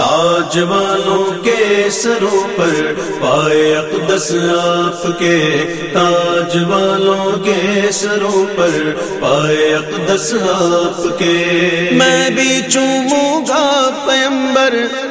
تاج والوں کے سروں پر پائے اقدس آپ کے تاج والوں کے سروں پر پائے اقدس آپ کے میں بھی چوموں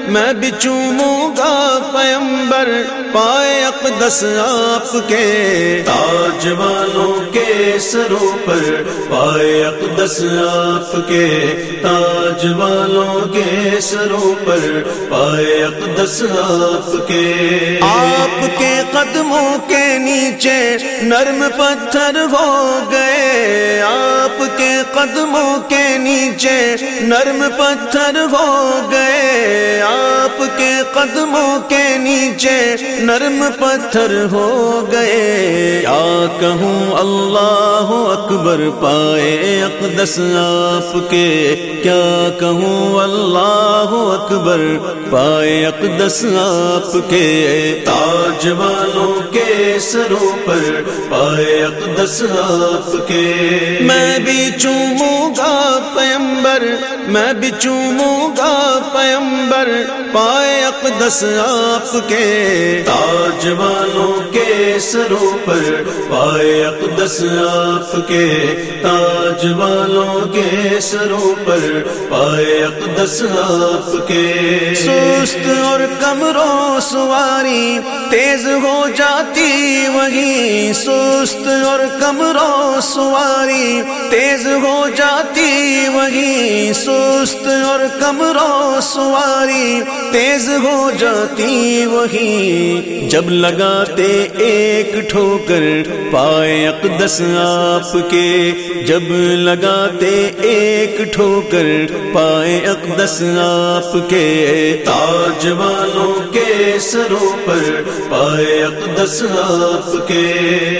میں بھی چوموں گا پیمبر، پائے اقدس آپ کے۔ تاج والوں کے سروں پر پائے اقدس آپ کے۔ تاج والوں کے سروں پر پائے اقدس آپ کے۔ آپ کے قدموں کے نیچے نرم پتھر ہو گئے۔ آپ کے قدموں کے نیچے نرم پتھر ہو گئے۔ آپ کے قدموں کے نیچے نرم پتھر ہو گئے۔ کیا کہوں اللہ اکبر پائے اقدس آپ کے۔ کیا کہوں اللہ اکبر پائے اقدس آپ کے۔ تاج والوں کے سروں پر پائے اقدس آپ کے۔ میں بھی چوموں گا پیمبر میں بھی چوموں گا پیمبر پائے اقدس آپ کے۔ تاج والوں کے سروں پر پائے اقدس آپ کے۔ تاج والوں کے سروں پر پائے اقدس آپ کے۔ سست اور کمروں سواری تیز ہو جاتی وہی سو سست اور کمروں سواری تیز ہو جاتی، وہی سست اور کمروں سواری تیز ہو جاتی، وہی جب لگاتے ایک ٹھوکر پائے اقدس آپ کے، جب لگاتے ایک ٹھوکر پائے اقدس آپ کے، تاج والوں کے سروں پر پائے اقدس آپ کے۔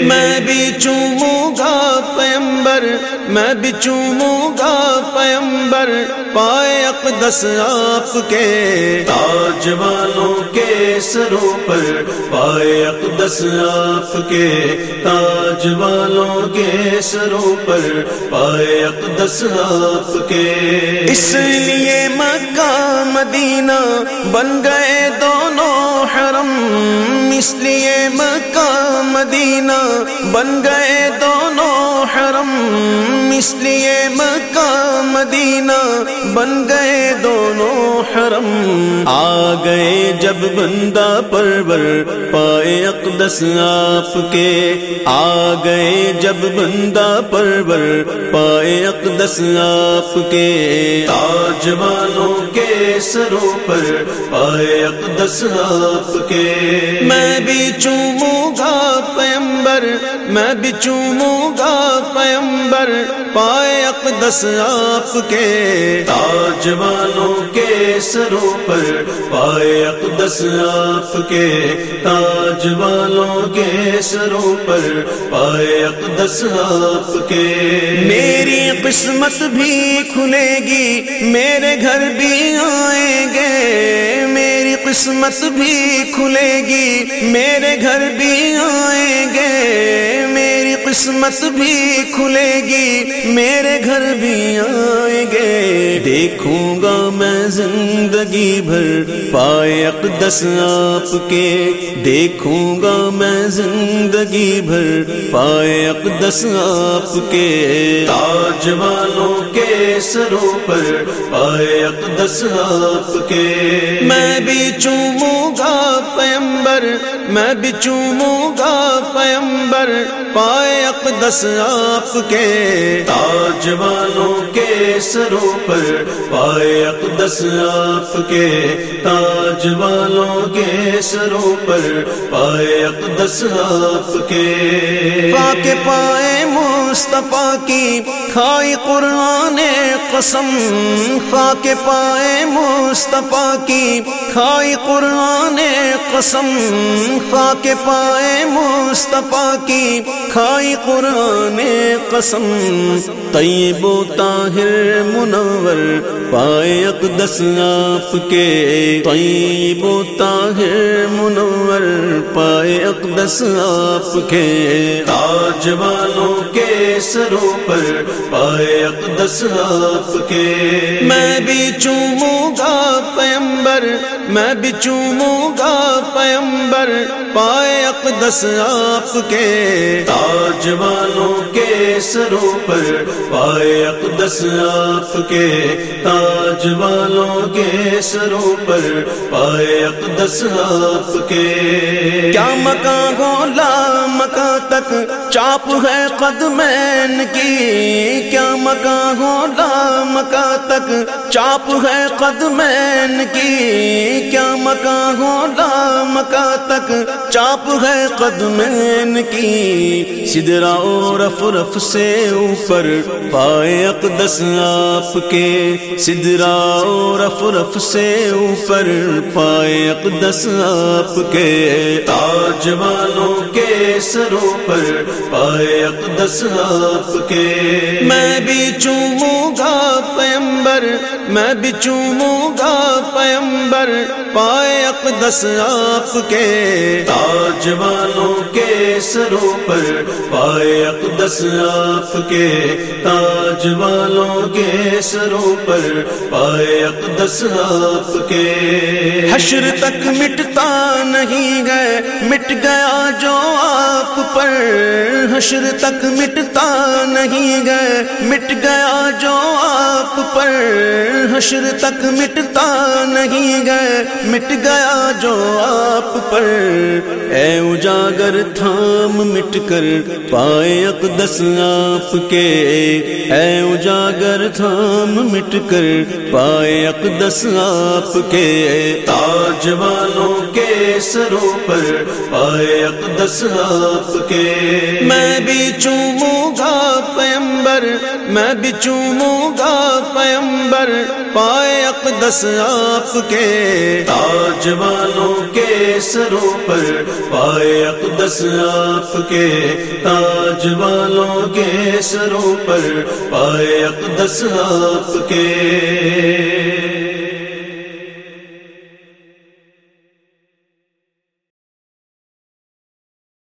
میں بھی چوموں گا پیمبر، میں بھی چوموں گا پیمبر، پائے اقدس آپ کے۔ تاج والوں کے سروں پر پائے اقدس آپ کے۔ تاج والوں کے سروں پر پائے اقدس آپ کے۔ اس لیے مکہ، مدینہ بن گئے دونوں حرم اس لیے مکہ، مدینہ بن گئے دونوں حرم۔ اس لیے مکہ، مدینہ بن گئے دونوں حرم۔ آ گئے جب بندہ پرور، پائے اقدس آپ کے۔ آ گئے جب بندہ پرور، پائے اقدس آپ کے۔ تاج والوں کے سروں پر پائے اقدس آپ کے۔ میں بھی چوموں گا پہ پیمبر میں بھی چوموں گا پیمبر پائے اقدس آپ کے۔ تاج والوں کے سروں پر پائے اقدس آپ کے۔ تاج والوں کے سروں پر پائے اقدس آپ کے۔ میری قسمت بھی کھلے گی میرے گھر بھی آئیں گے۔ قسمت بھی کھلے گی میرے گھر بھی آئیں گے میرے قسمت بھی کھلے گی، میرے گھر بھی آئیں گے۔ دیکھوں گا میں زندگی بھر پائے اقدس آپ کے۔ دیکھوں گا میں زندگی بھر پائے اقدس آپ کے۔ تاج والوں کے سروں پر پائے اقدس آپ کے۔ میں بھی چوموں گا میں بھی چوموں گا پیمبر پائے اقدس آپ کے۔ تاج والوں کے سروں پر پائے اقدس آپ کے۔ تاج والوں کے سروں پر پائے اقدس آپ کے۔ کے پائے مصطفیٰ کی کھائی قرآن قسم خاک پائے مصطفیٰ کی کھائی قرآن قسم خاک پائے مصطفیٰ کی کھائی قرآن قسم طیب و طاہر منور پائے اقدس آپ کے طیب و طاہر منور پائے اقدس آپ کے تاج والوں کے سروں پر پائے اقدس آپ کے۔ میں بھی چوموں گا پیمبر میں بھی چوموں گا پیمبر پائے اقدس آپ کے۔ تاج والوں کے سروں پر پائے اقدس آپ کے۔ تاج والوں کے سروں پر پائے اقدس آپ کے۔ کیا مکان گولا مکان چاپ ہے قدمین کی، کیا مکان ہو مکہ تک؟ چاپ ہے قدمین کی، کیا مکان ہو مکہ تک؟ چاپ ہے قدمین کی، سدرا رف رف سے اوپر پائے اقدس آپ کے۔ سدرا رف رف سے اوپر پائے اقدس آپ کے۔ تاج والوں کے سروں پر پائے اقدس آپ کے۔ میں بھی چوموں گا پیمبر میں بھی چوموں گا پیمبر، پائے اقدس آپ کے۔ تاج والوں کے سروں پر پائے اقدس آپ کے۔ تاج والوں کے سروں پر پائے اقدس آپ کے۔ حشر تک مٹتا نہیں گئے مٹ گیا جو آپ پر۔ حشر تک مٹتا نہیں گئے مٹ گیا جو آپ پر۔ حشر تک مٹتا نہیں گئے۔ مٹ گیا جو آپ پر۔ اے اجاگر تھام مٹ کر پائے اقدس آپ کے۔ اے اجاگر تھام مٹ کر پائے اقدس آپ کے۔ تاج والوں کے سروں پر پائے اقدس آپ کے۔ میں بھی چوموں گا پیمبر، میں بھی چوموں گا پیمبر پائے اقدس آپ کے۔ تاج والوں کے سروں پر پائے اقدس آپ کے۔ تاج والوں کے سروں پر پائے اقدس آپ کے۔